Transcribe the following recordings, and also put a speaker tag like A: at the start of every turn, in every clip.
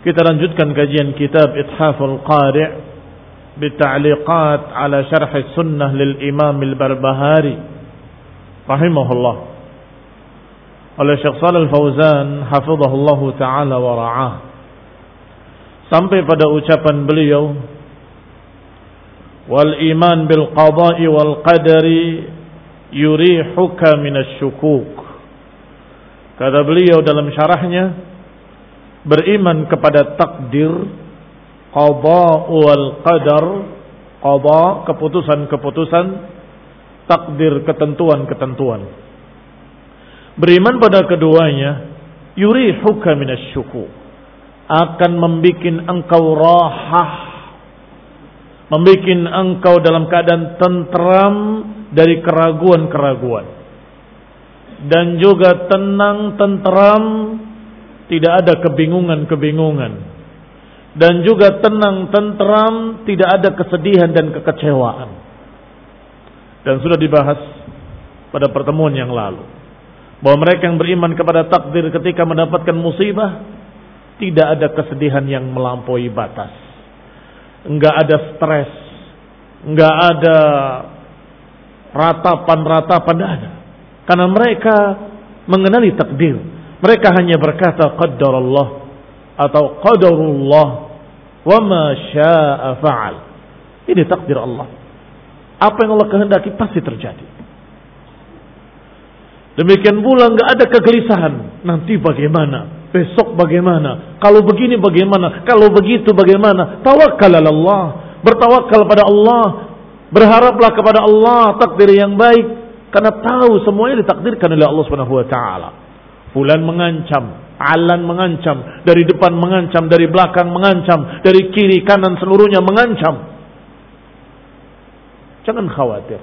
A: Kita lanjutkan kajian kitab Ithaful Qari' Bita'liqat ala syarh sunnah lil Imam al-Barbahari Rahimahullah Oleh Syekh Salih Al-Fauzan Hafizahullah Ta'ala wa ra'ah Sampai pada ucapan beliau Wal iman bil qada'i wal qadari Yurihuka minasyukuk Kata beliau dalam syarahnya beriman kepada takdir qada wal qadar qada keputusan-keputusan takdir ketentuan-ketentuan. Beriman pada keduanya yurihuka minasyuku akan membikin engkau rahah membikin engkau dalam keadaan tentram dari keraguan-keraguan. Dan juga tenang tentram tidak ada kebingungan-kebingungan. Dan juga tenang tentram tidak ada kesedihan dan kekecewaan. Dan sudah dibahas pada pertemuan yang lalu. Bahwa mereka yang beriman kepada takdir ketika mendapatkan musibah tidak ada kesedihan yang melampaui batas. Enggak ada stres. Enggak ada ratapan-ratapan ada. Karena mereka mengenali takdir mereka hanya berkata Allah atau qadarullah wa ma syaa fa'al. Ini takdir Allah. Apa yang Allah kehendaki pasti terjadi. Demikian pula nggak ada kegelisahan. Nanti bagaimana? Besok bagaimana? Kalau begini bagaimana? Kalau begitu bagaimana? Tawakal Allah. Bertawakal pada Allah. Berharaplah kepada Allah takdir yang baik. Karena tahu semuanya ditakdirkan oleh Allah Subhanahu wa. Fulan mengancam, Alan mengancam, dari depan mengancam, dari belakang mengancam, dari kiri kanan seluruhnya mengancam. Jangan khawatir.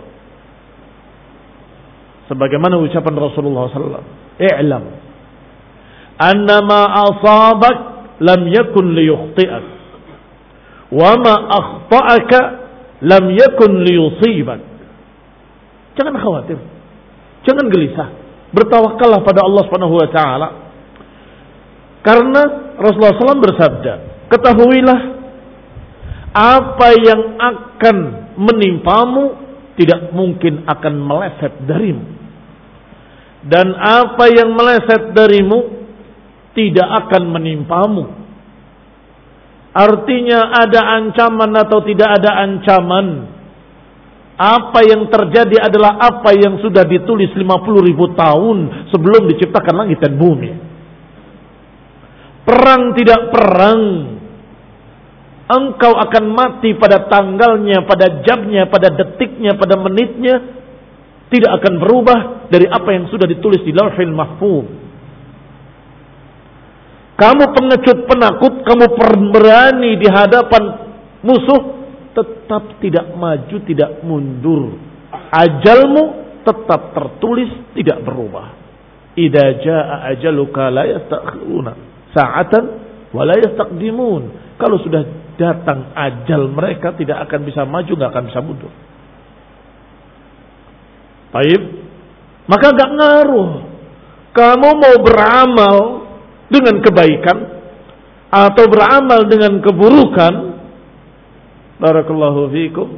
A: Sebagaimana ucapan Rasulullah SAW. I'lam. annama asabak lam yakun liyukhti'ak wa ma akhta'aka lam yakun liyusibak. Jangan khawatir. Jangan gelisah. Bertawakallah pada Allah Subhanahu wa taala. Karena Rasulullah SAW bersabda, ketahuilah apa yang akan menimpamu tidak mungkin akan meleset darimu. Dan apa yang meleset darimu tidak akan menimpamu. Artinya ada ancaman atau tidak ada ancaman. Apa yang terjadi adalah apa yang sudah ditulis 50 ribu tahun sebelum diciptakan langit dan bumi. Perang tidak perang. Engkau akan mati pada tanggalnya, pada jamnya, pada detiknya, pada menitnya. Tidak akan berubah dari apa yang sudah ditulis di lauhil mahfuz. Kamu pengecut penakut, kamu berani di hadapan musuh, tetap tidak maju, tidak mundur. Ajalmu tetap tertulis, tidak berubah. Idza jaa ajaluka la yastakhiruna sa'atan wa la yastaqdimun. Kalau sudah datang ajal mereka tidak akan bisa maju, nggak akan bisa mundur. Baik, maka gak ngaruh. Kamu mau beramal dengan kebaikan atau beramal dengan keburukan barakallahu fikum.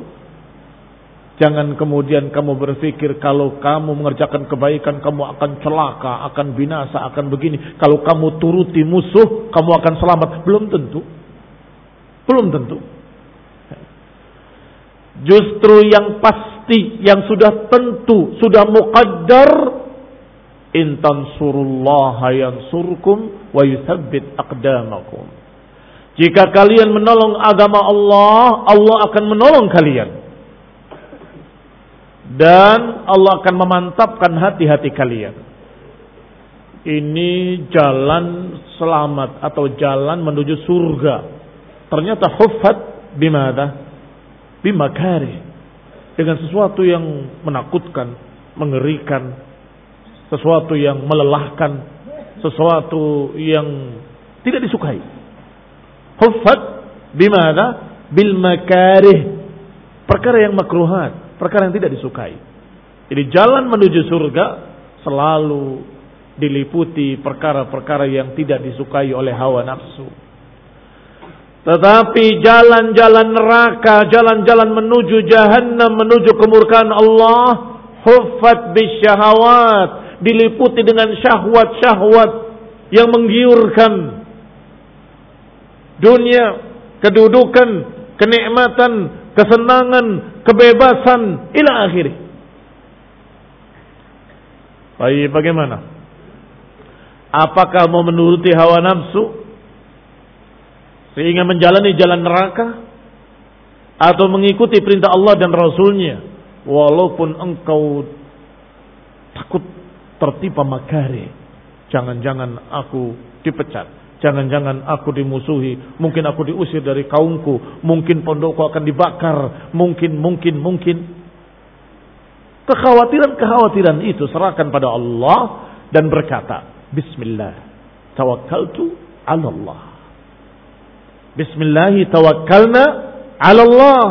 A: Jangan kemudian kamu berpikir kalau kamu mengerjakan kebaikan kamu akan celaka akan binasa akan begini. Kalau kamu turuti musuh kamu akan selamat. Belum tentu. Belum tentu. Justru yang pasti yang sudah tentu sudah muqaddar surullaha yansurkum wa yuthabbit aqdamakum. Jika kalian menolong agama Allah, Allah akan menolong kalian. Dan Allah akan memantapkan hati-hati kalian. Ini jalan selamat atau jalan menuju surga. Ternyata huffat bimada? Bimakari. Dengan sesuatu yang menakutkan, mengerikan, sesuatu yang melelahkan, sesuatu yang tidak disukai. Huffat bimana? Bil makarih. Perkara yang makruhat, perkara yang tidak disukai. Jadi jalan menuju surga selalu diliputi perkara-perkara yang tidak disukai oleh hawa nafsu. Tetapi jalan-jalan neraka, jalan-jalan menuju jahannam, menuju kemurkaan Allah, huffat bisyahawat, diliputi dengan syahwat-syahwat yang menggiurkan dunia, kedudukan, kenikmatan, kesenangan, kebebasan ila akhirnya. Baik, bagaimana? Apakah mau menuruti hawa nafsu sehingga menjalani jalan neraka atau mengikuti perintah Allah dan Rasulnya walaupun engkau takut tertipa makari. Jangan-jangan aku dipecat. Jangan-jangan aku dimusuhi. Mungkin aku diusir dari kaumku. Mungkin pondokku akan dibakar. Mungkin, mungkin, mungkin. Kekhawatiran-kekhawatiran itu serahkan pada Allah dan berkata, Bismillah, tawakkaltu ala Allah. Bismillah, tawakkalna ala Allah.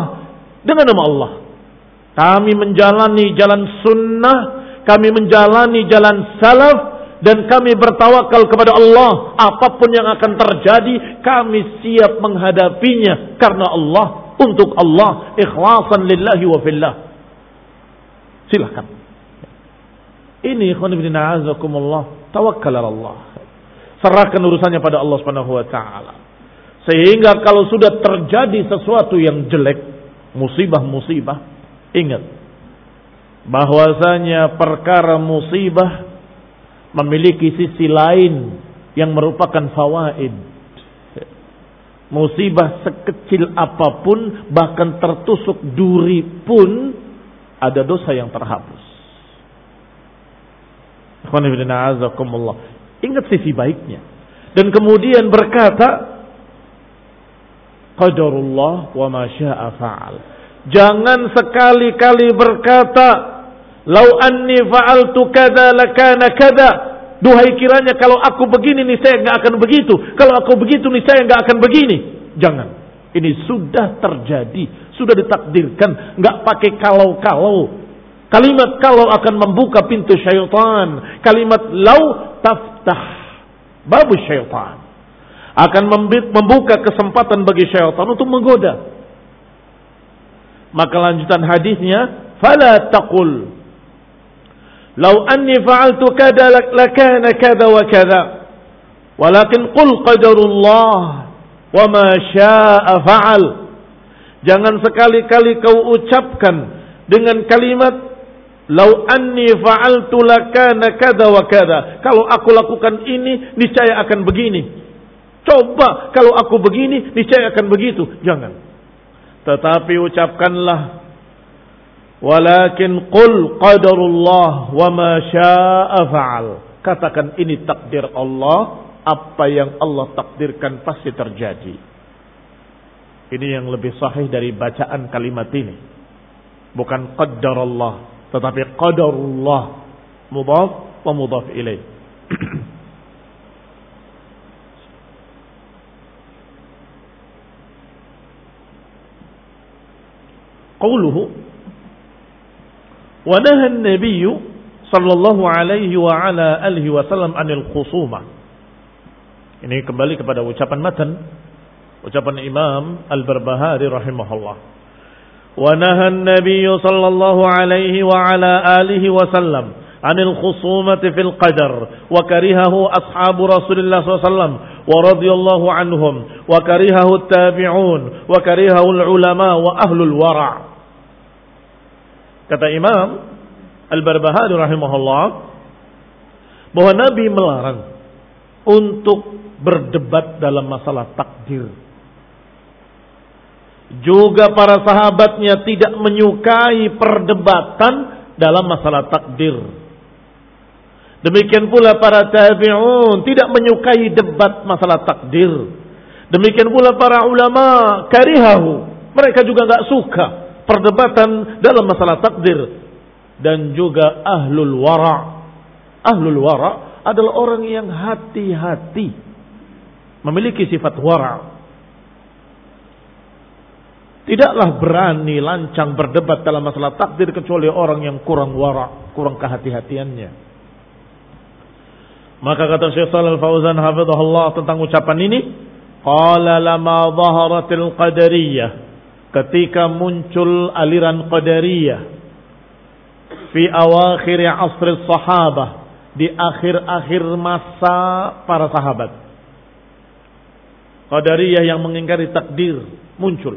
A: Dengan nama Allah. Kami menjalani jalan sunnah kami menjalani jalan salaf dan kami bertawakal kepada Allah. Apa pun yang akan terjadi, kami siap menghadapinya karena Allah, untuk Allah, ikhlasan lillahi wa fillah. Silahkan. Ini a'azakumullah, tawakkal Allah. Serahkan urusannya pada Allah Subhanahu wa taala. Sehingga kalau sudah terjadi sesuatu yang jelek, musibah-musibah, ingat bahwasanya perkara musibah memiliki sisi lain yang merupakan fawaid. Musibah sekecil apa pun bahkan tertusuk duri pun ada dosa yang terhapus. Ingat sisi baiknya. Dan kemudian berkata, Qadarullah wa ma syaa fa'al. Jangan sekali-kali berkata, Lau anni fa'altu kada lakana kada. duhai kiranya kalau aku begini nih saya nggak akan begitu. Kalau aku begitu nih saya nggak akan begini. Jangan. Ini sudah terjadi, sudah ditakdirkan, nggak pakai kalau-kalau. Kalimat kalau akan membuka pintu syaitan. Kalimat lau taftah babu syaitan. Akan membuka kesempatan bagi syaitan untuk menggoda. Maka lanjutan hadisnya, fala taqul Lau anni fa'altu kada lakana kada wa kada. Walakin qul qadarullah wa ma syaa fa'al. Jangan sekali-kali kau ucapkan dengan kalimat Lau anni fa'altu lakana kada wa kada. Kalau aku lakukan ini, niscaya akan begini. Coba kalau aku begini, niscaya akan begitu. Jangan. Tetapi ucapkanlah Walakin qul qadarullah wa ma syaa fa'al. Katakan ini takdir Allah, apa yang Allah takdirkan pasti terjadi. Ini yang lebih sahih dari bacaan kalimat ini. Bukan qaddarallah, tetapi qadarullah mudhaf wa mudhaf ilaih. Qawluhu ونهى النبي صلى الله عليه وعلى آله وسلم عن الخصومة. Ini kembali kepada ucapan matan ucapan Imam Al-Barbahari rahimahullah. Wa nahى النبي صلى الله عليه وعلى آله وسلم عن الخصومة في القدر وكرهه أصحاب رسول الله صلى الله عليه وسلم ورضي الله عنهم وكرهه التابعون وكرهه العلماء وأهل الورع Kata Imam Al-Barbahari rahimahullah bahwa Nabi melarang untuk berdebat dalam masalah takdir. Juga para sahabatnya tidak menyukai perdebatan dalam masalah takdir. Demikian pula para tabi'un tidak menyukai debat masalah takdir. Demikian pula para ulama karihahu. Mereka juga nggak suka perdebatan dalam masalah takdir dan juga ahlul wara. Ahlul wara adalah orang yang hati-hati memiliki sifat wara. Tidaklah berani lancang berdebat dalam masalah takdir kecuali orang yang kurang wara, kurang kehati-hatiannya. Maka kata Syekh Shalal Fauzan hafizahullah tentang ucapan ini, qala lama dhaharatil qadariyah ketika muncul aliran Qadariyah fi awakhir asr sahabah di akhir-akhir masa para sahabat. Qadariyah yang mengingkari takdir muncul.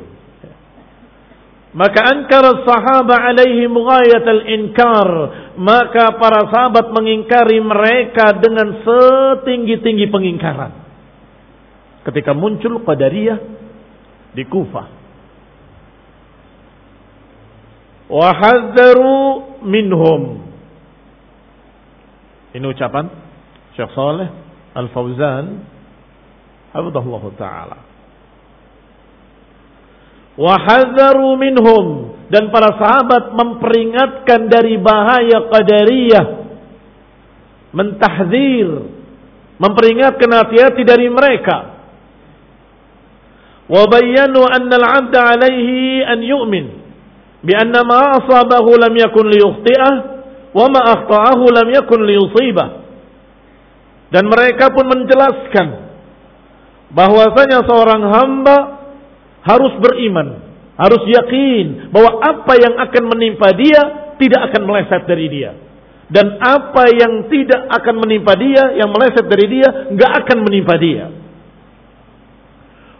A: Maka ankar sahabat alaihi mughayat al-inkar. Maka para sahabat mengingkari mereka dengan setinggi-tinggi pengingkaran. Ketika muncul Qadariyah di Kufah. Wahadzaru minhum. Ini ucapan Syekh Saleh Al-Fauzan hafizahullah taala. Wahadzaru minhum dan para sahabat memperingatkan dari bahaya qadariyah. Mentahzir, memperingatkan hati-hati dari mereka. Wa bayyanu anna al-'abda 'alaihi an yu'min bianna ma asabahu lam yakun liyukhti'ah wa ma akhta'ahu lam yakun liyusibah. Dan mereka pun menjelaskan bahwasanya seorang hamba harus beriman, harus yakin bahwa apa yang akan menimpa dia tidak akan meleset dari dia. Dan apa yang tidak akan menimpa dia, yang meleset dari dia, nggak akan menimpa dia.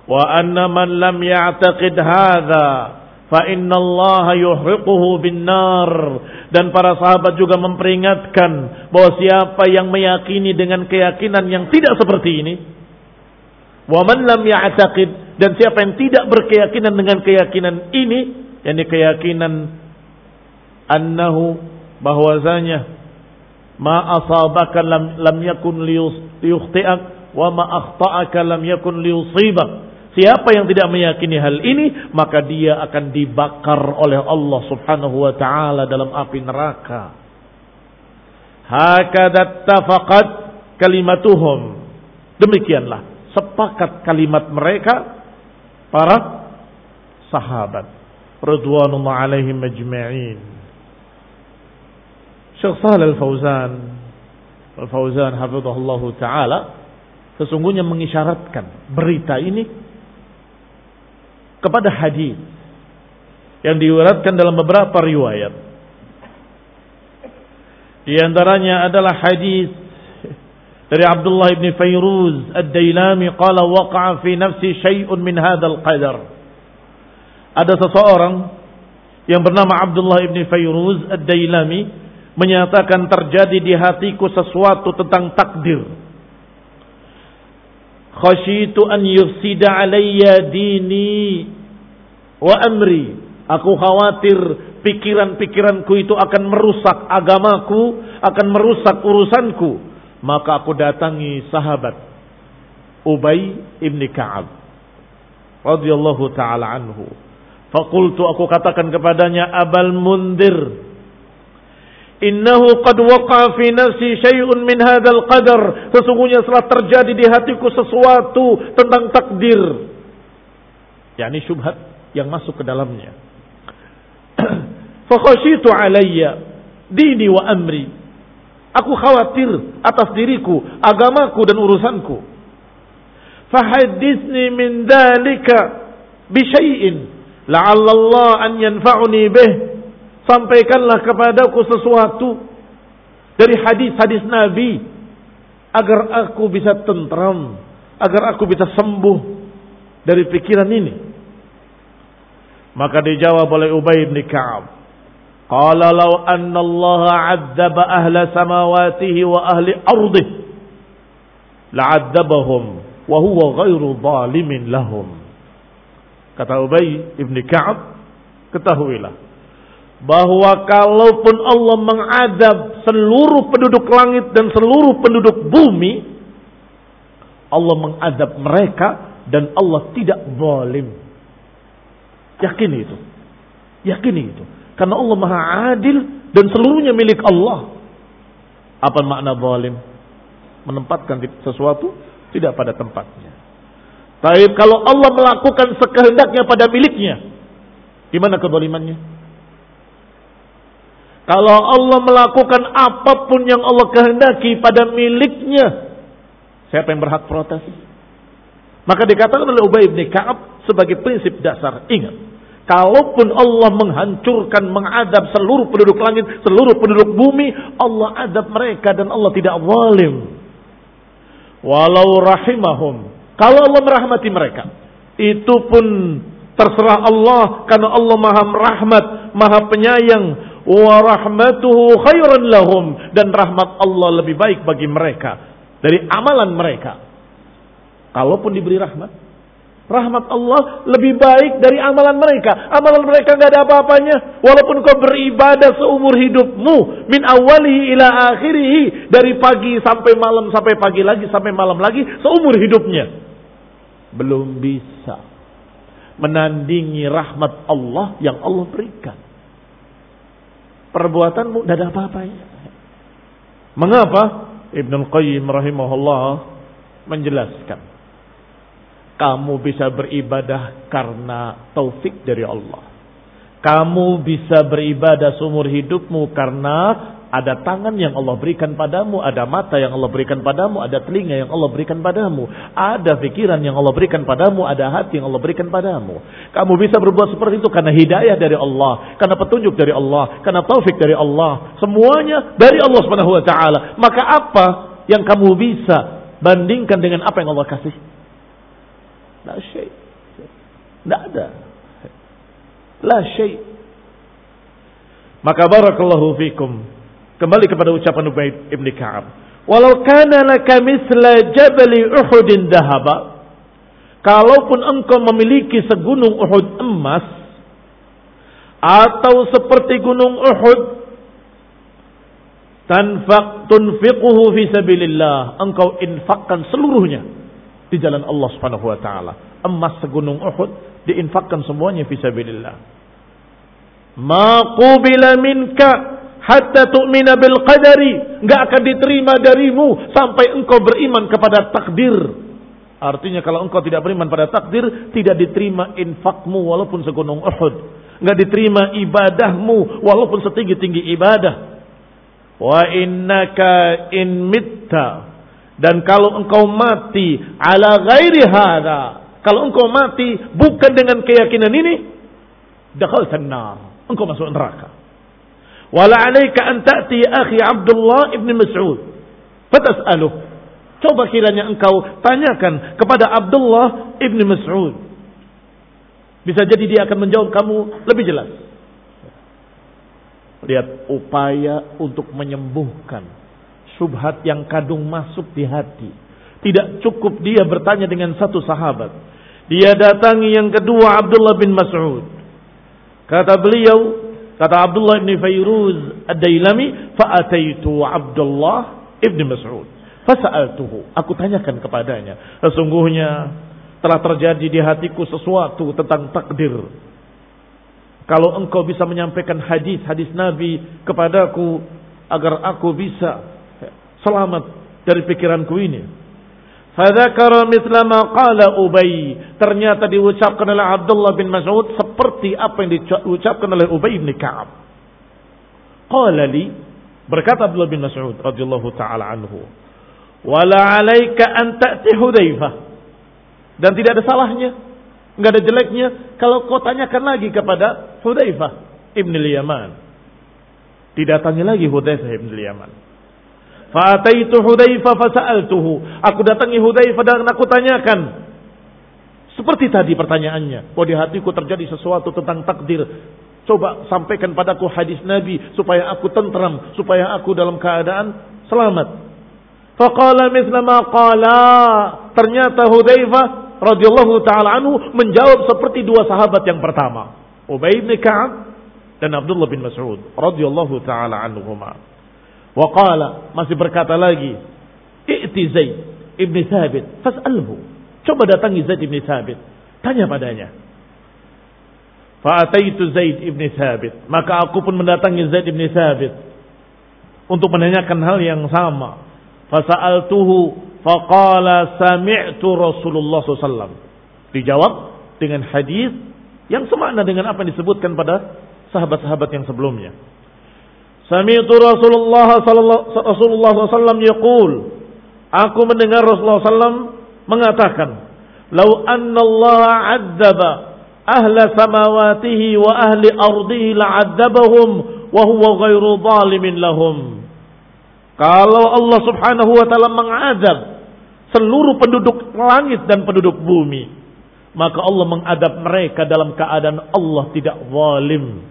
A: Wa anna man lam ya'taqid hadha fa innallaha yuhriquhu binnar. Dan para sahabat juga memperingatkan bahwa siapa yang meyakini dengan keyakinan yang tidak seperti ini wa man lam ya'taqid dan siapa yang tidak berkeyakinan dengan keyakinan ini yakni keyakinan annahu bahwasanya ma asabaka lam lam yakun liyukhti'ak wa ma akhta'aka lam yakun liyusibak Siapa yang tidak meyakini hal ini, maka dia akan dibakar oleh Allah Subhanahu wa taala dalam api neraka. Hakada tafaqat kalimatuhum. Demikianlah sepakat kalimat mereka para sahabat radhiyallahu alaihim ajma'in. Syekh Shalal Al-Fauzan Al-Fauzan hafizahullahu taala sesungguhnya mengisyaratkan berita ini kepada hadis yang diuratkan dalam beberapa riwayat. Di antaranya adalah hadis dari Abdullah bin Fayruz Ad-Dailami qala waqa'a fi nafsi syai'un min hadzal qadar. Ada seseorang yang bernama Abdullah bin Fayruz Ad-Dailami menyatakan terjadi di hatiku sesuatu tentang takdir. Khasyitu an yufsida alayya dini wa amri Aku khawatir pikiran-pikiranku itu akan merusak agamaku, akan merusak urusanku. Maka aku datangi sahabat Ubay ibni Ka'ab radhiyallahu taala anhu. Fakultu aku katakan kepadanya Abal Mundir Innahu qad waqa fi nafsi syai'un min hadzal qadar. Sesungguhnya telah terjadi di hatiku sesuatu tentang takdir. yakni syubhat yang masuk ke dalamnya. Fakhashitu alayya dini wa amri. Aku khawatir atas diriku, agamaku dan urusanku. Fahadithni min dalika bisyai'in la'alla Allah an yanfa'uni bih. Sampaikanlah kepadaku sesuatu dari hadis-hadis Nabi agar aku bisa tentram, agar aku bisa sembuh dari pikiran ini. Maka dijawab oleh Ubay bin Ka'ab. Qala law anna Allah 'adzaba ahla samawatihi wa ahli ardih la'adzabahum wa huwa ghairu zalimin lahum. Kata Ubay ibn Ka'ab, ketahuilah bahwa kalaupun Allah mengadab seluruh penduduk langit dan seluruh penduduk bumi, Allah mengadab mereka dan Allah tidak zalim. Yakini itu. Yakini itu. Karena Allah maha adil dan seluruhnya milik Allah. Apa makna zalim? Menempatkan sesuatu tidak pada tempatnya. Tapi kalau Allah melakukan sekehendaknya pada miliknya, gimana kezalimannya? Kalau Allah melakukan apa pun yang Allah kehendaki pada miliknya, siapa yang berhak protes? Maka dikatakan oleh Ubay bin Ka'ab sebagai prinsip dasar. Ingat, Kalaupun Allah menghancurkan, mengadab seluruh penduduk langit, seluruh penduduk bumi, Allah adab mereka dan Allah tidak zalim. Walau rahimahum. Kalau Allah merahmati mereka, itu pun terserah Allah karena Allah Maha rahmat, Maha penyayang. Wa rahmatuhu khairan lahum dan rahmat Allah lebih baik bagi mereka dari amalan mereka. Kalaupun diberi rahmat, Rahmat Allah lebih baik dari amalan mereka. Amalan mereka nggak ada apa-apanya. Walaupun kau beribadah seumur hidupmu. Min awalihi ila akhirihi. Dari pagi sampai malam, sampai pagi lagi, sampai malam lagi. Seumur hidupnya. Belum bisa. Menandingi rahmat Allah yang Allah berikan. Perbuatanmu tidak ada apa-apanya. Mengapa? Ibn Qayyim rahimahullah menjelaskan kamu bisa beribadah karena taufik dari Allah. Kamu bisa beribadah seumur hidupmu karena ada tangan yang Allah berikan padamu, ada mata yang Allah berikan padamu, ada telinga yang Allah berikan padamu, ada pikiran yang Allah berikan padamu, ada hati yang Allah berikan padamu. Kamu bisa berbuat seperti itu karena hidayah dari Allah, karena petunjuk dari Allah, karena taufik dari Allah. Semuanya dari Allah Subhanahu wa taala. Maka apa yang kamu bisa bandingkan dengan apa yang Allah kasih? La syai. Tidak ada. La syai. Maka barakallahu fikum. Kembali kepada ucapan Ubay ibn Ka'ab. Walau kana laka misla jabali Uhudin dahaba. Kalaupun engkau memiliki segunung Uhud emas. Atau seperti gunung Uhud. Tanfaq tunfiquhu fi sabilillah. Engkau infakkan seluruhnya di jalan Allah Subhanahu wa taala. Emas segunung Uhud diinfakkan semuanya fi sabilillah. Ma qubila minka hatta tu'mina bil qadari, enggak akan diterima darimu sampai engkau beriman kepada takdir. Artinya kalau engkau tidak beriman pada takdir, tidak diterima infakmu walaupun segunung Uhud. Enggak diterima ibadahmu walaupun setinggi-tinggi ibadah. Wa innaka in mitta dan kalau engkau mati ala ghairi hada, kalau engkau mati bukan dengan keyakinan ini, dakhaltan nar. Engkau masuk neraka. Wala alaika an ta'ti akhi Abdullah ibn Mas'ud. Fatas'aluh. Coba kiranya engkau tanyakan kepada Abdullah ibn Mas'ud. Bisa jadi dia akan menjawab kamu lebih jelas. Lihat upaya untuk menyembuhkan subhat yang kadung masuk di hati. Tidak cukup dia bertanya dengan satu sahabat. Dia datangi yang kedua Abdullah bin Mas'ud. Kata beliau, Kata Abdullah bin Fayruz Ad-Dailami, "Fa'ataitu Abdullah ibn Mas'ud." Fasa'altuhu. Aku tanyakan kepadanya. Sesungguhnya telah terjadi di hatiku sesuatu tentang takdir. Kalau engkau bisa menyampaikan hadis-hadis Nabi kepadaku agar aku bisa selamat dari pikiranku ini. Fadzakara mithla ma qala Ubay. Ternyata diucapkan oleh Abdullah bin Mas'ud seperti apa yang diucapkan oleh Ubay bin Ka'ab. Qala li berkata Abdullah bin Mas'ud radhiyallahu taala anhu, "Wala 'alaika an ta'ti Hudzaifah." Dan tidak ada salahnya, enggak ada jeleknya kalau kau tanyakan lagi kepada Hudzaifah ibn al-Yaman. Didatangi lagi Hudzaifah ibn al-Yaman. Fa'ataitu Hudzaifah fasa'altuhu. Aku datangi Hudzaifah dan aku tanyakan. Seperti tadi pertanyaannya. Bahwa di hatiku terjadi sesuatu tentang takdir. Coba sampaikan padaku hadis Nabi. Supaya aku tentram. Supaya aku dalam keadaan selamat. Faqala misla ma qala. Ternyata Hudzaifah radhiyallahu taala anhu menjawab seperti dua sahabat yang pertama. Ubay bin Ka'ab dan Abdullah bin Mas'ud radhiyallahu taala anhumah. Waqala masih berkata lagi, "I'ti Zaid ibn Thabit fas'alhu." Coba datangi Zaid ibn Thabit, tanya padanya. Fa'ataitu Zaid ibn Thabit, maka aku pun mendatangi Zaid ibn Thabit untuk menanyakan hal yang sama. Fasa'altuhu faqala sami'tu Rasulullah SAW. Dijawab dengan hadis yang semakna dengan apa yang disebutkan pada sahabat-sahabat yang sebelumnya. Sami'tu Rasulullah sallallahu Rasulullah sallallahu yaqul Aku mendengar Rasulullah sallam mengatakan, "Lau anna Allah 'adzaba ahla samawatihi wa ahli ardihi la'adzabahum wa huwa ghairu zalimin lahum." Kalau Allah Subhanahu wa taala mengadab seluruh penduduk langit dan penduduk bumi, maka Allah mengadab mereka dalam keadaan Allah tidak zalim.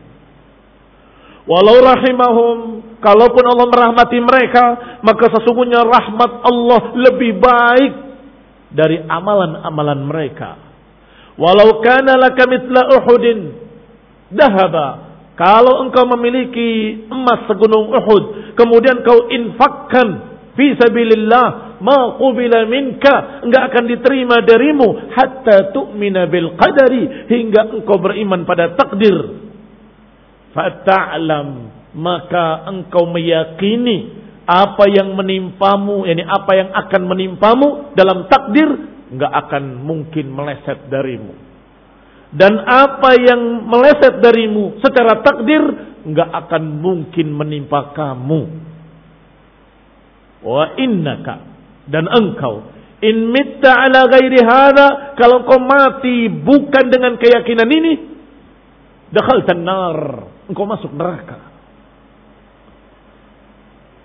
A: Walau rahimahum, kalaupun Allah merahmati mereka, maka sesungguhnya rahmat Allah lebih baik dari amalan-amalan mereka. Walau kana laka mithla Uhudin dahaba. Kalau engkau memiliki emas segunung Uhud, kemudian kau infakkan fi sabilillah ma qubila minka enggak akan diterima darimu hatta tu'mina bil qadari hingga engkau beriman pada takdir fata'lam. Maka engkau meyakini apa yang menimpamu yani apa yang akan menimpamu dalam takdir enggak akan mungkin meleset darimu. Dan apa yang meleset darimu secara takdir enggak akan mungkin menimpa kamu. Wa innaka. Dan engkau in mitta ala ghairi hada kalau kau mati bukan dengan keyakinan ini dakhaltan nar engkau masuk neraka.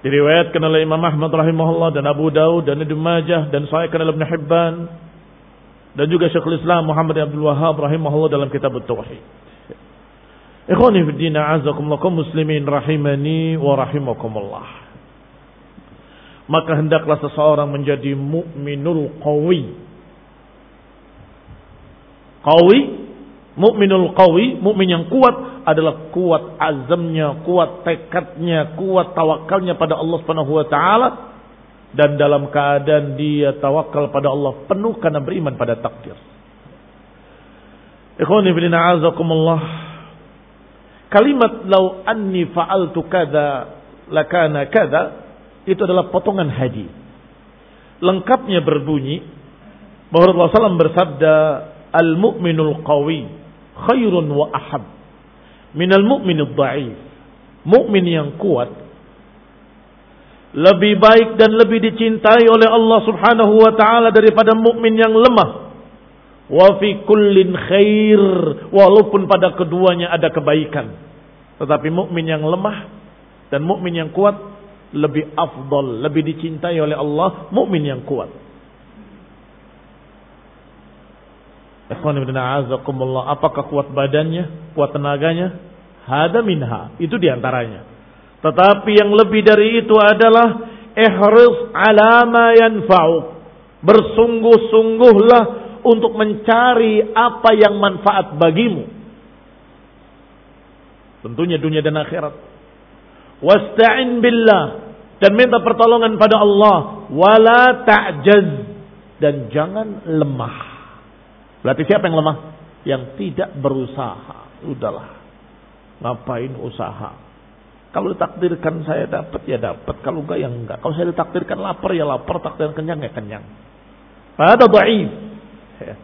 A: Diriwayatkan oleh Imam Ahmad rahimahullah dan Abu Daud dan Ibnu Majah dan sahihkan oleh Ibnu Hibban dan juga Syekhul Islam Muhammad Abdul Wahhab rahimahullah dalam kitab At-Tauhid. Ikhwani fi din a'azakumullah muslimin rahimani wa rahimakumullah. Maka hendaklah seseorang menjadi mukminul qawi. Qawi, mukminul qawi, mukmin yang kuat adalah kuat azamnya, kuat tekadnya, kuat tawakalnya pada Allah Subhanahu wa taala dan dalam keadaan dia tawakal pada Allah penuh karena beriman pada takdir. Ikhwani fillah azakumullah. kalimat lau anni fa'altu kada lakana kada itu adalah potongan hadis. Lengkapnya berbunyi bahwa Rasulullah SAW bersabda al-mu'minul qawi khairun wa ahab minal mu'minid dha'if. Mukmin yang kuat lebih baik dan lebih dicintai oleh Allah Subhanahu wa taala daripada mukmin yang lemah. Wa fi kullin khair walaupun pada keduanya ada kebaikan. Tetapi mukmin yang lemah dan mukmin yang kuat lebih afdal, lebih dicintai oleh Allah mukmin yang kuat. Ikhwan ibn a'azakumullah, apakah kuat badannya, kuat tenaganya? Hada minha, itu di antaranya. Tetapi yang lebih dari itu adalah ihris ala ma yanfa'u. Bersungguh-sungguhlah untuk mencari apa yang manfaat bagimu. Tentunya dunia dan akhirat. Wasta'in billah dan minta pertolongan pada Allah. Wala ta'jaz dan jangan lemah. Berarti siapa yang lemah? Yang tidak berusaha. Udahlah. Ngapain usaha? Kalau ditakdirkan saya dapat ya dapat, kalau enggak ya enggak. Kalau saya ditakdirkan lapar ya lapar, takdirkan kenyang ya kenyang. Pada dhaif. Ya.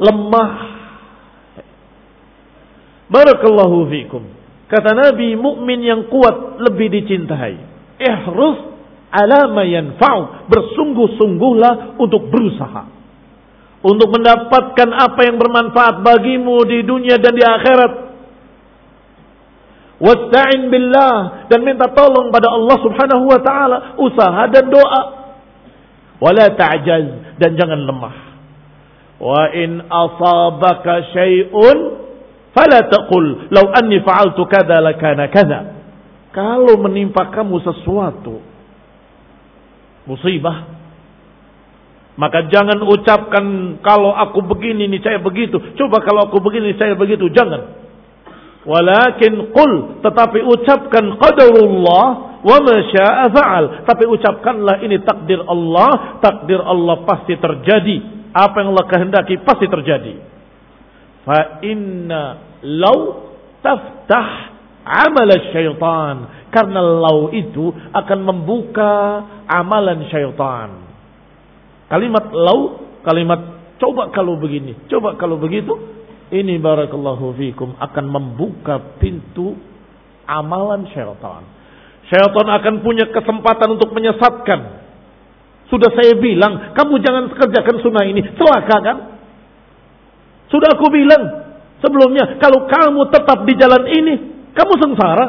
A: Lemah. Barakallahu fikum. Kata Nabi, mukmin yang kuat lebih dicintai. Ihrus ala ma yanfa'u. Bersungguh-sungguhlah untuk berusaha untuk mendapatkan apa yang bermanfaat bagimu di dunia dan di akhirat. Wasta'in billah dan minta tolong pada Allah Subhanahu wa taala, usaha dan doa. Wala ta'jaz dan jangan lemah. Wa in asabaka syai'un fala taqul law anni fa'altu kadza lakana kadza. Kalau menimpa kamu sesuatu musibah maka jangan ucapkan kalau aku begini nih saya begitu. Coba kalau aku begini saya begitu. Jangan. Walakin qul. Tetapi ucapkan qadarullah wa ma syaa fa'al. Tapi ucapkanlah ini takdir Allah. Takdir Allah pasti terjadi. Apa yang Allah kehendaki pasti terjadi. Fa inna law taftah amal syaitan. Karena law itu akan membuka amalan syaitan. Kalimat lau, kalimat coba kalau begini, coba kalau begitu, ini barakallahu fikum akan membuka pintu amalan syaitan. Syaitan akan punya kesempatan untuk menyesatkan. Sudah saya bilang, kamu jangan kerjakan sunnah ini. Celaka kan? Sudah aku bilang sebelumnya, kalau kamu tetap di jalan ini, kamu sengsara.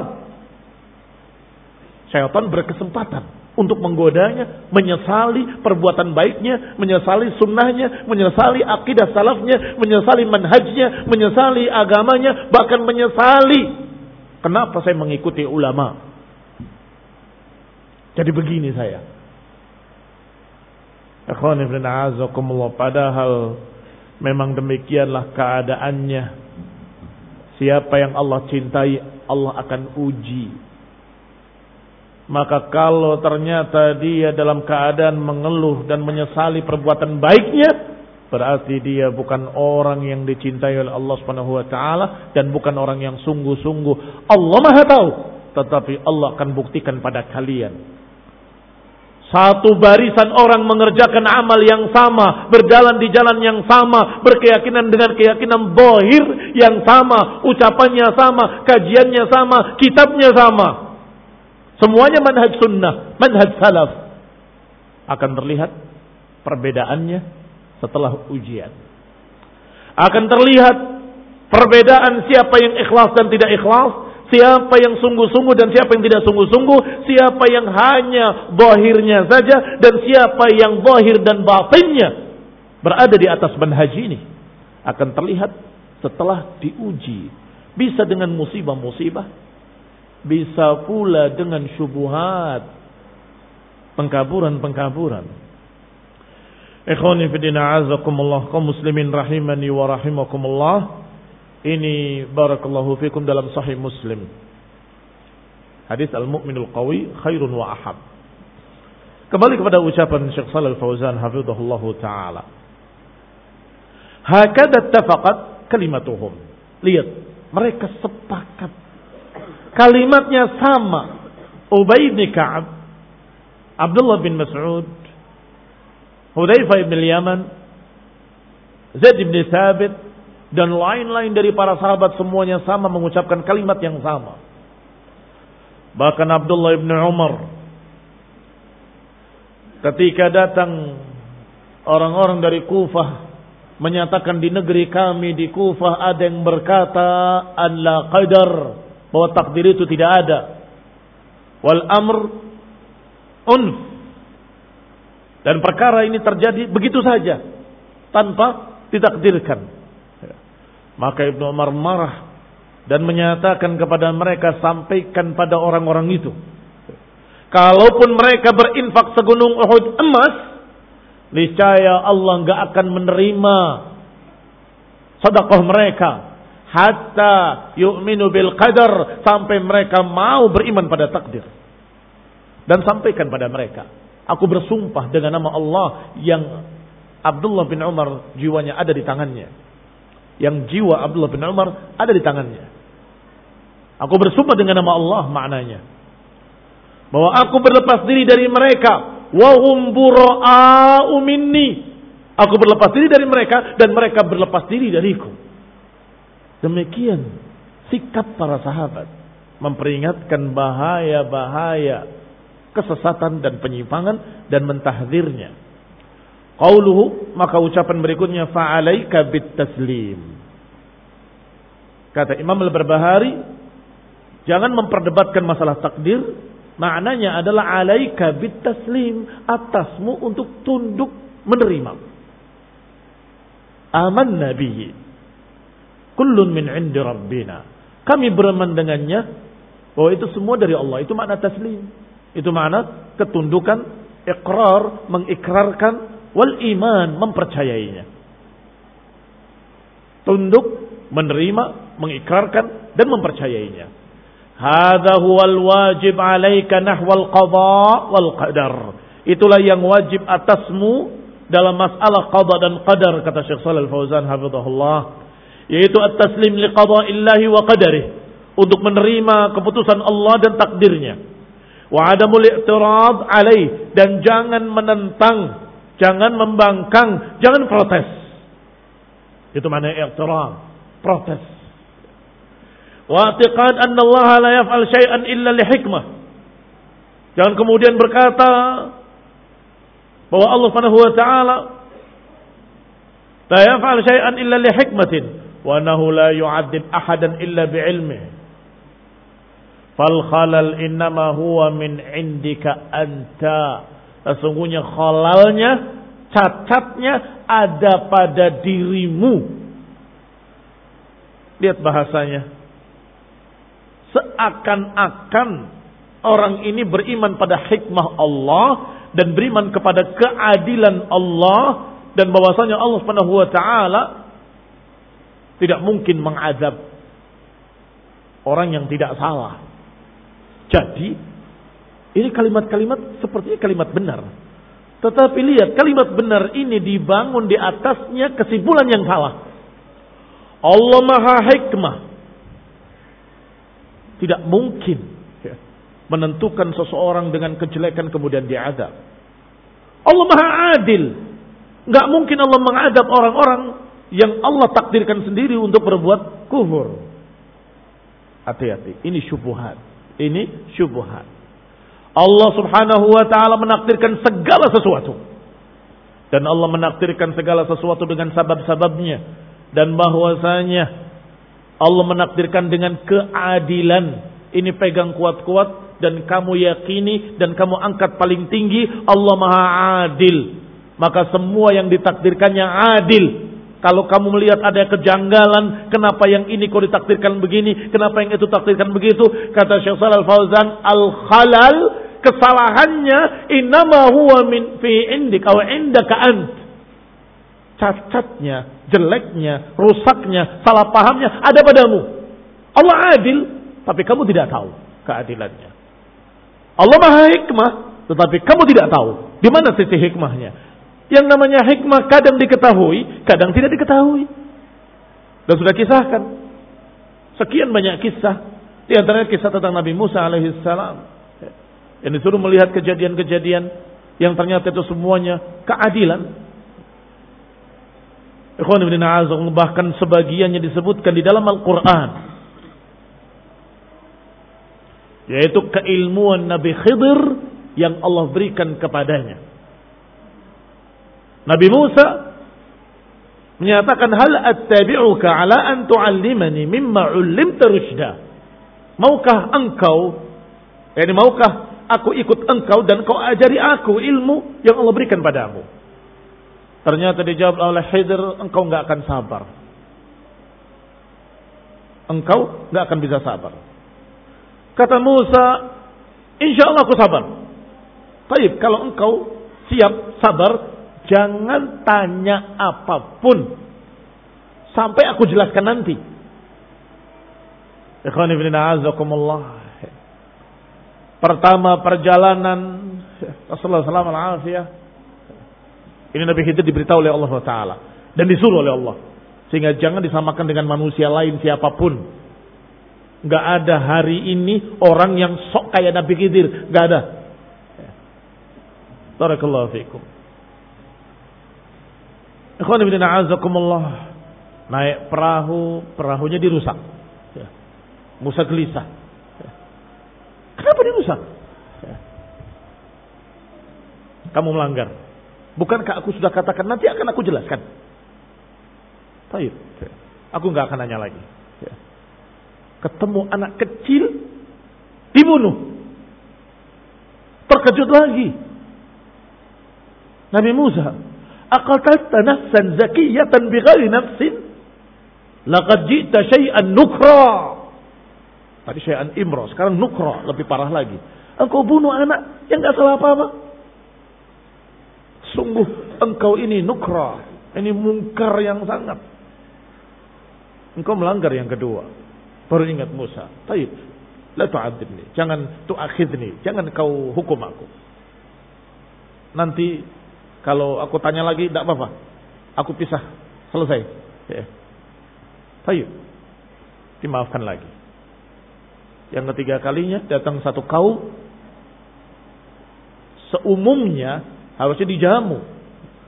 A: Syaitan berkesempatan untuk menggodanya, menyesali perbuatan baiknya, menyesali sunnahnya, menyesali akidah salafnya, menyesali manhajnya, menyesali agamanya, bahkan menyesali kenapa saya mengikuti ulama. Jadi begini saya. Ikhwan ibn a'azakumullah padahal memang demikianlah keadaannya. Siapa yang Allah cintai, Allah akan uji maka kalau ternyata dia dalam keadaan mengeluh dan menyesali perbuatan baiknya, berarti dia bukan orang yang dicintai oleh Allah Subhanahu wa taala dan bukan orang yang sungguh-sungguh. Allah Maha tahu, tetapi Allah akan buktikan pada kalian. Satu barisan orang mengerjakan amal yang sama, berjalan di jalan yang sama, berkeyakinan dengan keyakinan bohir yang sama, ucapannya sama, kajiannya sama, kitabnya sama. Semuanya manhaj sunnah, manhaj salaf. Akan terlihat perbedaannya setelah ujian. Akan terlihat perbedaan siapa yang ikhlas dan tidak ikhlas, siapa yang sungguh-sungguh dan siapa yang tidak sungguh-sungguh, siapa yang hanya bohirnya saja dan siapa yang bohir dan batinnya berada di atas manhaj ini. Akan terlihat setelah diuji. Bisa dengan musibah-musibah, bisa pula dengan syubuhat pengkaburan-pengkaburan. Ikhwani fidina azakumullah kaum muslimin rahimani wa rahimakumullah. Ini barakallahu fikum dalam sahih Muslim. Hadis al-mu'minul qawi khairun wa ahab. Kembali kepada ucapan Syekh Shalal Fauzan hafizahullah taala. Hakada tafaqat kalimatuhum. Lihat Mereka sepakat. Kalimatnya sama. Ubay bin Ka'ab, Abdullah bin Mas'ud, Hudzaifah bin Yaman, Zaid bin Thabit, dan lain-lain dari para sahabat semuanya sama mengucapkan kalimat yang sama. Bahkan Abdullah bin Umar ketika datang orang-orang dari Kufah menyatakan di negeri kami di Kufah ada yang berkata Allah qadar bahwa takdir itu tidak ada. Wal amr unf. Dan perkara ini terjadi begitu saja tanpa ditakdirkan. Maka Ibnu Umar marah dan menyatakan kepada mereka sampaikan pada orang-orang itu. Kalaupun mereka berinfak segunung Uhud emas, niscaya Allah nggak akan menerima sedekah mereka hatta yu'minu bil qadar sampai mereka mau beriman pada takdir. Dan sampaikan pada mereka, aku bersumpah dengan nama Allah yang Abdullah bin Umar jiwanya ada di tangannya. Yang jiwa Abdullah bin Umar ada di tangannya. Aku bersumpah dengan nama Allah maknanya. Bahwa aku berlepas diri dari mereka. Wahum bura'a'u minni. Aku berlepas diri dari mereka dan mereka berlepas diri dariku. Demikian sikap para sahabat memperingatkan bahaya-bahaya kesesatan dan penyimpangan dan mentahdirnya. Qauluhu maka ucapan berikutnya fa'alaika taslim. Kata Imam Al-Barbahari, jangan memperdebatkan masalah takdir, maknanya adalah alaika taslim, atasmu untuk tunduk menerima. Aman nabihi Kullun min indi rabbina. Kami beraman dengannya bahwa itu semua dari Allah. Itu makna taslim. Itu makna ketundukan, ikrar, mengikrarkan, wal iman, mempercayainya. Tunduk, menerima, mengikrarkan, dan mempercayainya. Hada huwal wajib alaika nahwal qada wal qadar. Itulah yang wajib atasmu dalam masalah qada dan qadar kata Syekh Shalal Fauzan hafizahullah yaitu at-taslim liqada'illahi wa qadarih untuk menerima keputusan Allah dan takdirnya. Wa adamul i'tirad alaih dan jangan menentang jangan membangkang jangan protes. Itu mana i'tirad protes. Wa i'tiqad anna Allah la yaf'al syai'an illa li hikmah. Jangan kemudian berkata bahwa Allah Subhanahu wa taala la yaf'al syai'an illa li hikmatin wa annahu la yu'adzib ahadan illa bi'ilmih fal khalal innama huwa min indika anta. Sesungguhnya khalalnya cacatnya ada pada dirimu. Lihat bahasanya. Seakan-akan orang ini beriman pada hikmah Allah dan beriman kepada keadilan Allah dan bahwasanya Allah Subhanahu wa taala tidak mungkin mengazab orang yang tidak salah. Jadi, ini kalimat-kalimat sepertinya kalimat benar. Tetapi lihat, kalimat benar ini dibangun di atasnya kesimpulan yang salah. Allah maha hikmah. Tidak mungkin ya, menentukan seseorang dengan kejelekan kemudian diadab. Allah maha adil. Nggak mungkin Allah mengadab orang-orang yang Allah takdirkan sendiri untuk berbuat kufur. Hati-hati, ini syubhat. Ini syubhat. Allah Subhanahu wa taala menakdirkan segala sesuatu. Dan Allah menakdirkan segala sesuatu dengan sabab-sababnya dan bahwasanya Allah menakdirkan dengan keadilan. Ini pegang kuat-kuat dan kamu yakini dan kamu angkat paling tinggi Allah Maha Adil. Maka semua yang ditakdirkannya adil kalau kamu melihat ada kejanggalan, kenapa yang ini kau ditakdirkan begini, kenapa yang itu takdirkan begitu? Kata Syekh Shalal Fauzan, al-khalal kesalahannya inama huwa min fi indik aw indaka ant. Cacatnya, jeleknya, rusaknya, salah pahamnya ada padamu. Allah adil, tapi kamu tidak tahu keadilannya. Allah maha hikmah, tetapi kamu tidak tahu di mana sisi hikmahnya. Yang namanya hikmah kadang diketahui, kadang tidak diketahui. Dan sudah kisahkan. Sekian banyak kisah. Di antaranya kisah tentang Nabi Musa alaihissalam. Yang disuruh melihat kejadian-kejadian yang ternyata itu semuanya keadilan. Ikhwan ibn bahkan sebagiannya disebutkan di dalam Al-Quran. Yaitu keilmuan Nabi Khidir yang Allah berikan kepadanya. Nabi Musa menyatakan hal attabi'uka ala an tu'allimani mimma 'ullimta rusyda. Maukah engkau yani maukah aku ikut engkau dan kau ajari aku ilmu yang Allah berikan padamu? Ternyata dijawab oleh Khidir, engkau enggak akan sabar. Engkau enggak akan bisa sabar. Kata Musa, insya Allah aku sabar. Baik, kalau engkau siap sabar, jangan tanya apa pun sampai aku jelaskan nanti. Pertama perjalanan Rasulullah SAW Ini Nabi Khidir diberitahu oleh Allah Taala dan disuruh oleh Allah. Sehingga jangan disamakan dengan manusia lain siapa pun. Gak ada hari ini orang yang sok kayak Nabi Khidir. Gak ada. Barakallahu fiikum. Ikhwan ibn a'azakumullah. Naik perahu, perahunya dirusak. Ya. Musa gelisah. Ya. Kenapa dirusak? Ya. Kamu melanggar. Bukankah aku sudah katakan nanti akan aku jelaskan. Baik. Aku nggak akan nanya lagi. Ketemu anak kecil dibunuh. Terkejut lagi. Nabi Musa, "Aqatalta nafsan zakiyatan bighairi nafsin? Laqad ji'ta syai'an nukra." Tadi syai'an imra, sekarang nukra, lebih parah lagi. Engkau bunuh anak yang enggak salah apa-apa. Sungguh engkau ini nukra, ini mungkar yang sangat. Engkau melanggar yang kedua. Baru ingat Musa. Taib. La tu'adzibni. Jangan tu'akhidni. Jangan kau hukum aku. Nanti kalau aku tanya lagi tidak apa-apa. Aku pisah. Selesai. Ya. Dimaafkan lagi. Yang ketiga kalinya datang satu kaum seumumnya harusnya dijamu.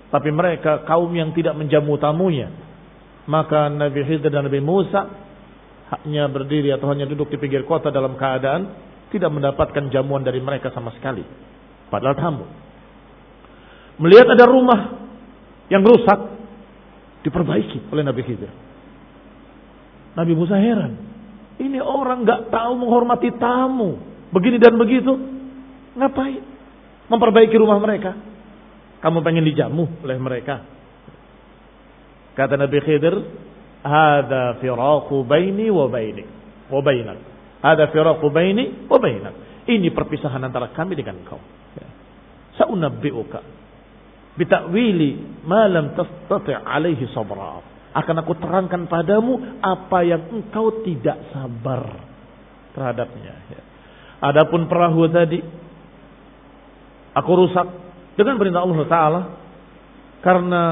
A: Tapi mereka kaum yang tidak menjamu tamunya. Maka Nabi Khidir dan Nabi Musa hanya berdiri atau hanya duduk di pinggir kota dalam keadaan tidak mendapatkan jamuan dari mereka sama sekali. Padahal tamu. Melihat ada rumah yang rusak, diperbaiki oleh Nabi Khidir. Nabi Musa heran. Ini orang nggak tahu menghormati tamu. Begini dan begitu. Ngapain? Memperbaiki rumah mereka. Kamu pengen dijamu oleh mereka. Kata Nabi Khidir, Hada firaku baini wa bainik. Wa bainak. Hada firaku baini wa bainak. Ini perpisahan antara kami dengan kau. Ya. Sa'unabbi'uka. Bitakwili ma lam tastati' alaihi sabra. Akan aku terangkan padamu apa yang engkau tidak sabar terhadapnya. Ya. Adapun perahu tadi, aku rusak dengan perintah Allah Taala karena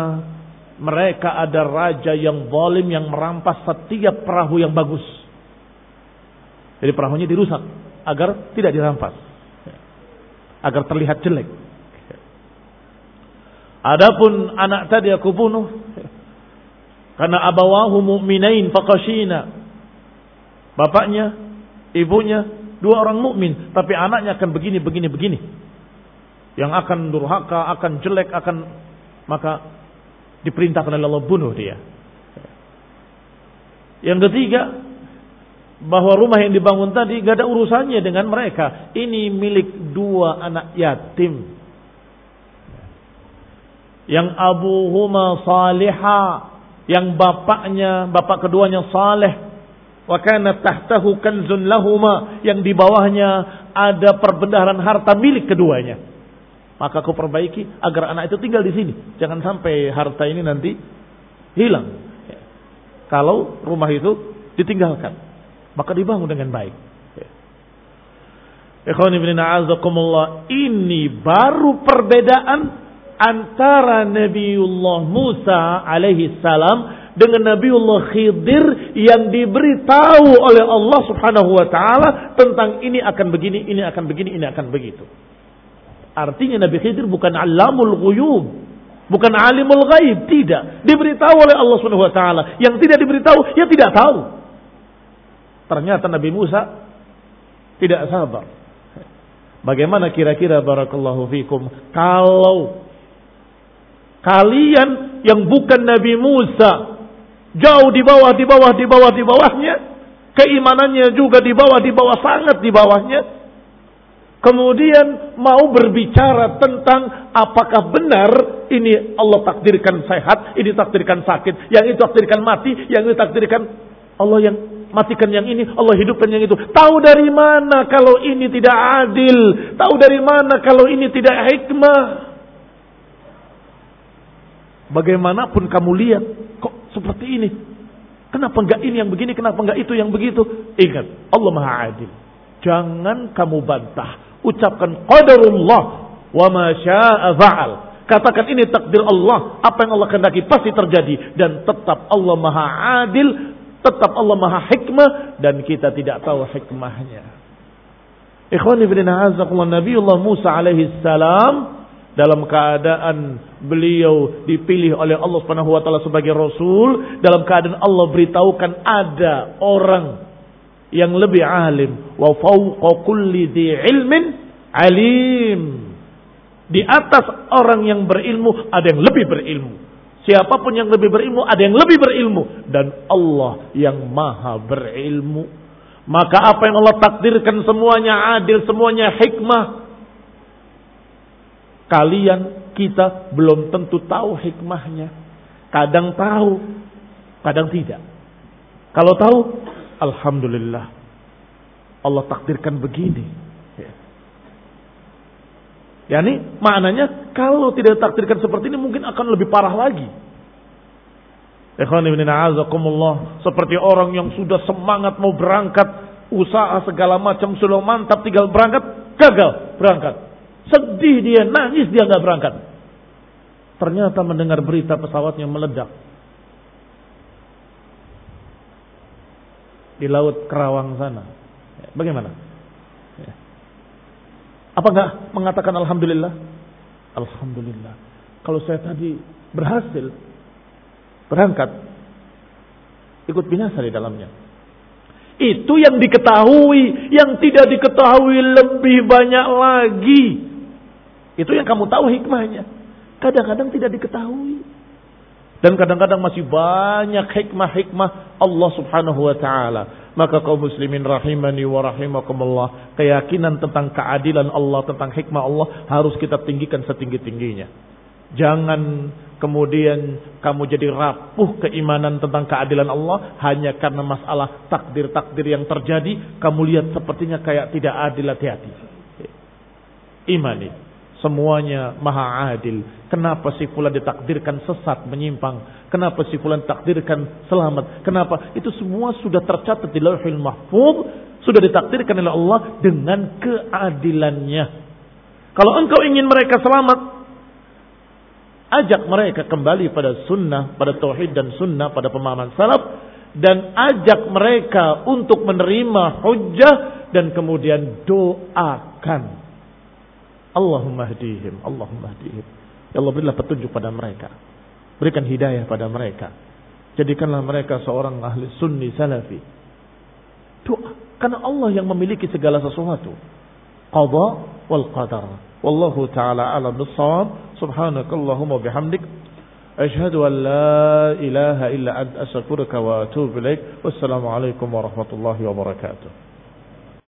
A: mereka ada raja yang zalim yang merampas setiap perahu yang bagus. Jadi perahunya dirusak agar tidak dirampas. Agar terlihat jelek. Adapun anak tadi aku bunuh karena abawahu mu'minain faqashina. Bapaknya, ibunya dua orang mukmin, tapi anaknya akan begini begini begini. Yang akan durhaka, akan jelek, akan maka diperintahkan oleh Allah bunuh dia. Yang ketiga, bahwa rumah yang dibangun tadi gak ada urusannya dengan mereka. Ini milik dua anak yatim. Yang Abu Huma saliha, yang bapaknya, bapak keduanya saleh. Wa kana tahtahu kanzun lahuma, yang di bawahnya ada perbendaharaan harta milik keduanya. Maka kau perbaiki agar anak itu tinggal di sini. Jangan sampai harta ini nanti hilang. Kalau rumah itu ditinggalkan, maka dibangun dengan baik. Ya. Ini baru perbedaan antara Nabiullah Musa alaihi salam dengan Nabiullah Khidir yang diberitahu oleh Allah Subhanahu wa taala tentang ini akan begini, ini akan begini, ini akan begitu. Artinya Nabi Khidir bukan alamul ghuyub, bukan alimul ghaib, tidak. Diberitahu oleh Allah Subhanahu wa taala. Yang tidak diberitahu, ya tidak tahu. Ternyata Nabi Musa tidak sabar. Bagaimana kira-kira barakallahu fikum kalau kalian yang bukan Nabi Musa Jauh di bawah, di bawah, di bawah, di bawahnya. Keimanannya juga di bawah, di bawah, sangat di bawahnya. Kemudian mau berbicara tentang apakah benar ini Allah takdirkan sehat, ini takdirkan sakit, yang itu takdirkan mati, yang itu takdirkan Allah yang matikan yang ini, Allah hidupkan yang itu. Tahu dari mana kalau ini tidak adil? Tahu dari mana kalau ini tidak hikmah? Bagaimanapun kamu lihat, kok seperti ini. Kenapa enggak ini yang begini, kenapa enggak itu yang begitu? Ingat, Allah Maha Adil. Jangan kamu bantah. Ucapkan qadarullah wa ma syaa fa'al. Katakan ini takdir Allah, apa yang Allah kehendaki pasti terjadi dan tetap Allah Maha Adil, tetap Allah Maha Hikmah dan kita tidak tahu hikmahnya. Ikhwan ibn Nabiullah Musa alaihi salam dalam keadaan beliau dipilih oleh Allah Subhanahu wa taala sebagai rasul, dalam keadaan Allah beritahukan ada orang yang lebih alim wa fawqa kulli dhi ilmin alim. Di atas orang yang berilmu ada yang lebih berilmu. Siapa pun yang lebih berilmu ada yang lebih berilmu dan Allah yang maha berilmu. Maka apa yang Allah takdirkan semuanya adil, semuanya hikmah, Kalian, kita belum tentu tahu hikmahnya. Kadang tahu, kadang tidak. Kalau tahu, Alhamdulillah. Allah takdirkan begini. Ya. Yani maknanya kalau tidak takdirkan seperti ini mungkin akan lebih parah lagi. Seperti orang yang sudah semangat mau berangkat, usaha segala macam sudah mantap, tinggal berangkat, gagal berangkat. Sedih dia, nangis dia nggak berangkat. Ternyata mendengar berita pesawatnya meledak. Di laut Kerawang sana. Bagaimana? Apa nggak mengatakan Alhamdulillah? Alhamdulillah. Kalau saya tadi berhasil berangkat, ikut binasa di dalamnya. Itu yang diketahui, yang tidak diketahui lebih banyak lagi. Itu yang kamu tahu hikmahnya. Kadang-kadang tidak diketahui. Dan kadang-kadang masih banyak hikmah-hikmah Allah subhanahu wa ta'ala. Maka kaum muslimin rahimani wa rahimakumullah. Keyakinan tentang keadilan Allah, tentang hikmah Allah harus kita tinggikan setinggi-tingginya. Jangan kemudian kamu jadi rapuh keimanan tentang keadilan Allah hanya karena masalah takdir-takdir yang terjadi. Kamu lihat sepertinya kayak tidak adil hati-hati. Imani Semuanya maha adil. Kenapa si fulan ditakdirkan sesat, menyimpang? Kenapa si fulan ditakdirkan selamat? Kenapa? Itu semua sudah tercatat di lauhil mahfuz. Sudah ditakdirkan oleh Allah dengan keadilannya. Kalau engkau ingin mereka selamat, ajak mereka kembali pada sunnah, pada tauhid dan sunnah, pada pemahaman salaf. Dan ajak mereka untuk menerima hujah dan kemudian doakan Allahumma hdihim, Allahumma hdihim. Ya Allah berilah petunjuk pada mereka. Berikan hidayah pada mereka. Jadikanlah mereka seorang ahli sunni salafi. Doa. Karena Allah yang memiliki segala sesuatu. Qadha wal qadar. Wallahu ta'ala ala bisawab. Subhanakallahumma bihamdik. Ashhadu an la ilaha illa ant astaghfiruka wa atubu ilaik. Wassalamu alaikum warahmatullahi wabarakatuh.